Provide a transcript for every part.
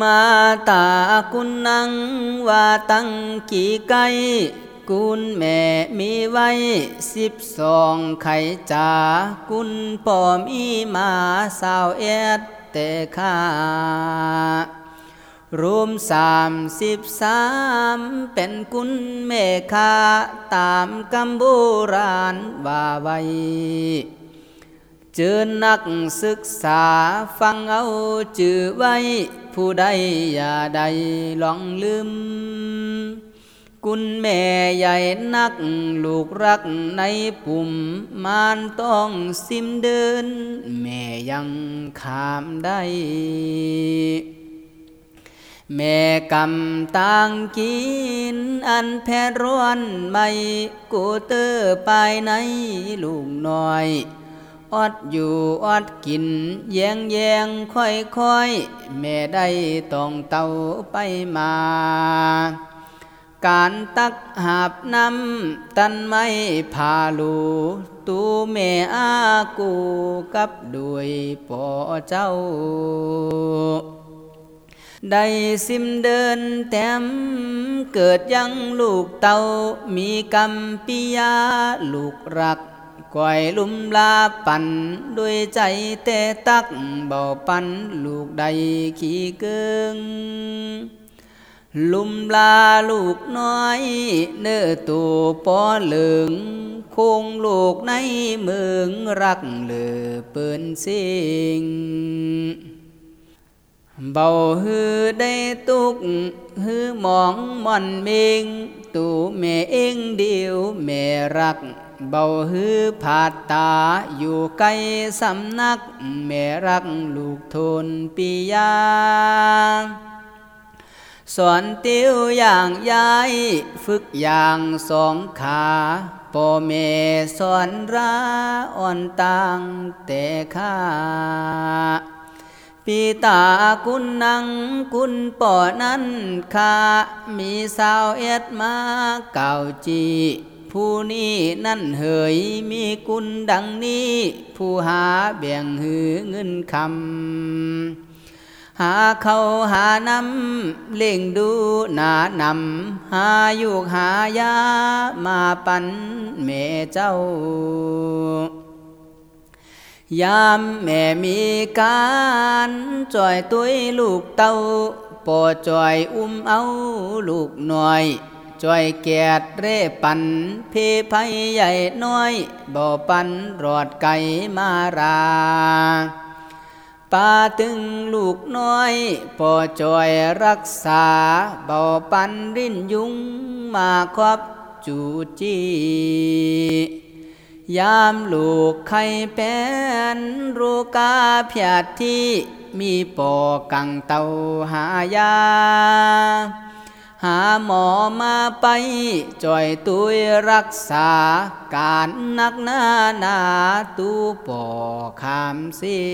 มาตากุณนังว่าตั้งกี่ไกกุณแม่มีไว้สิบสองไข่จากุณปอมอีมาสาวเอ็ดแต่ข้ารวมสามสิบสามเป็นกุณเมฆาตามกำโบราณว่าไว้ เจอนักศึกษาฟังเอาจือไว้ ผู้ใดอย่าใดลองลืมกุณแม่ใหญ่นัก ลูกรักในปุ่มมานต้องซิมเดิน แม่ยังขามได้แม่กำต่างกิน อันแพร่ร้อนไม่กูเตอไปในลูกน้อย อดอยู่อดกิน แยงแยงค่อยค่อยแม่ได้ต้องเต่าไปมา การตักหาบน้ำตันไม่พาลูตูแม่อากูกับด้วยป่อเจ้า ได้สิมเดินแต้มเกิดยังลูกเต่ามีกำปิยาลูกรัก ก่อยลุมลาปันด้วยใจแต่ตักเบาปันลูกใดขี้เกิงลุมลาลูกน้อย เนื้อตัวปอเหลืองคงลูกในเมืองรักเลือเปินสิงเบาฮือได้ตุกฮือมองม่อนเมงตูแม่เองเดียวแม่รัก เบาฮือผาดตาอยู่ไกลสำนัก แม่รักลูกทนปียาสอนติวอย่างยายฝึกอย่างสองขาปอเมสอนราอ่อนตังแต่ข้าปีตากุณนังกุณปอนั้นข้ามีสาวเอ็ดมาเก่าจี ผู้นี้นั่นเหยมีกุณดังนี้ ผู้หาแบ่งหือเงินคำหาเขาหานำเล่งดูหนานำหายู่หายามาปันแม่เจ้ายามแม่มีการจ่อยตุ้ยลูกเต้าปอจ่อยอุ้มเอาลูกหน่อย จ่อยแกดเร่ปันเพภัยใหญ่น้อยบ่ปันรอดไก่มาราปาตึงลูกน้อยปอจ่อยรักษาบ่ปันรินยุงมาครอบจูจียามลูกไข่แป้นรูกาเพียดที่มีปอกังเตาหายา หาหมอมาไปจ่อยตุยรักษา การนักหน้านาตูปอคามสิ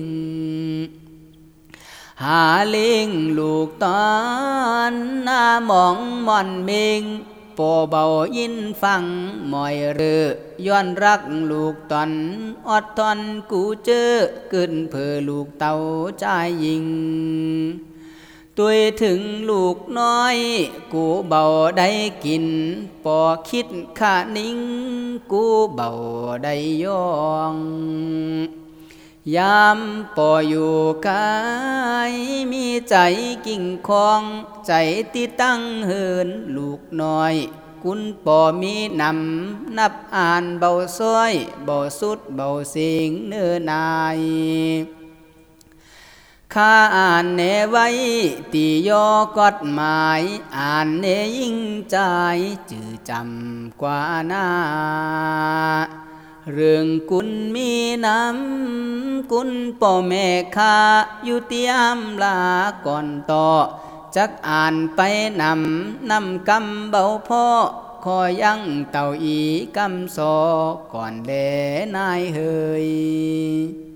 ง หาเลิงลูกตอนหน้ามองม่อนเมงปเบายินฟังมอยเรือย้อนรักลูกตอนอดทอนกูเจอ ขึ้นเพื่อลูกเต่าใจยิง ตัวถึงลูกน้อย กูเบาได้กินปอคิดขานิ่ง กูเบาได้ย่องยามปออยู่กายมีใจกิ่งคอง ใจที่ตั้งเหินลูกน้อย กุณปอมีนำนับอ่านเบาซ้อย เบาสุดเบาสิงเนื้อนาย ข้าอ่านเนไว้ตียอกฎหมาย อ่านเนยิ่งใจจือจำกว่าหน้า เรื่องกุณมีน้ำกุณป่อแม่ข้าอยู่เตียมลาก่อนต่อ จักอ่านไปนำนำกำเบาพ่อคอยังเต่าอีกำโซก่อนเลนายเฮย